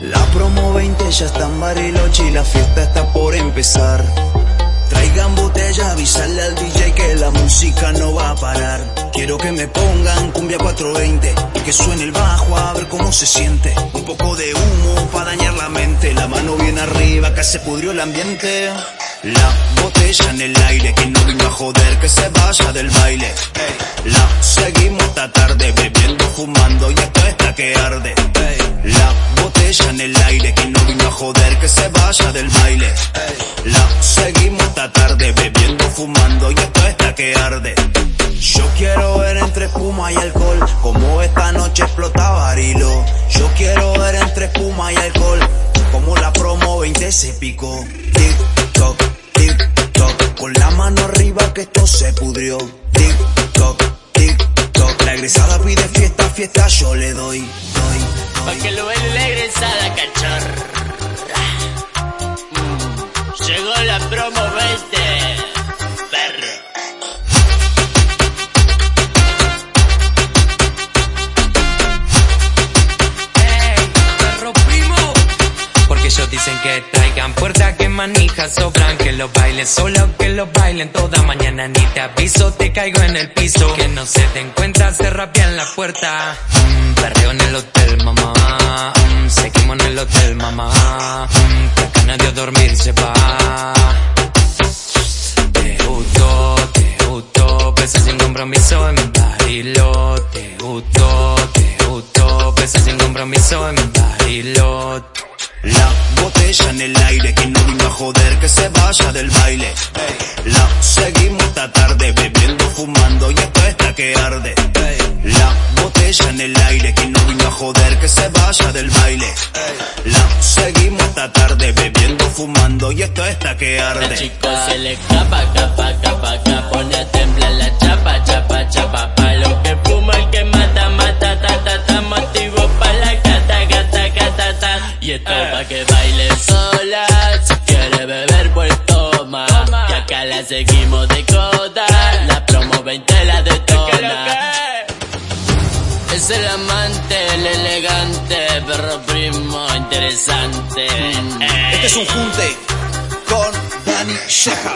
La promo 20 ya está en Bariloche y la fiesta está por empezar. Traigan botella, avisarle al DJ que la música no va a parar. Quiero que me pongan cumbia 420 y que suene el bajo a ver cómo se siente. Un poco de humo para dañar la mente, la mano bien arriba que se pudrió el ambiente. La botella en el aire, que no vino a joder, que se vaya del baile. La seguimos esta tarde, bebiendo, fumando y está que arde. La botella en el aire, que no vino a joder, que se vaya del baile. La seguimos esta tarde, bebiendo, fumando y esto está que arde. Yo quiero ver entre espuma y alcohol, como esta noche explota Barilo. Yo quiero ver entre espuma y alcohol, como la promo 20 se picó. Tic toc, tic toc, con la mano arriba que esto se pudrió. Fiesta, yo le doy, traigan puerta, que manijas sobran, que los bailen solo, que los bailen toda mañana. Ni te aviso, te caigo en el piso. Que no se den cuenta, se rapean la puerta. Mm, perreo en el hotel, mamá. Mm, seguimos en el hotel, mamá. Mm, que a dormir se va. Te gustó, te gustó, besos sin compromiso en barilo. Te gustó, te gustó, besos sin compromiso en barilo. La botella en el aire, que no vino a joder, que se vaya del baile. La seguimos esta tarde, bebiendo, fumando y esto está que arde. La botella en el aire, que no vino a joder, que se vaya del baile. La seguimos esta tarde, bebiendo, fumando y esto está que arde. chico se le capa, capa, seguimos de coda. La promo 20 la detona. Es el amante, el elegante, perro primo, interesante. Este es un junte con Dani Sheja.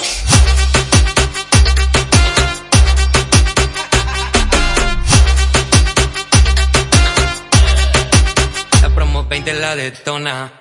La promo 20 la detona.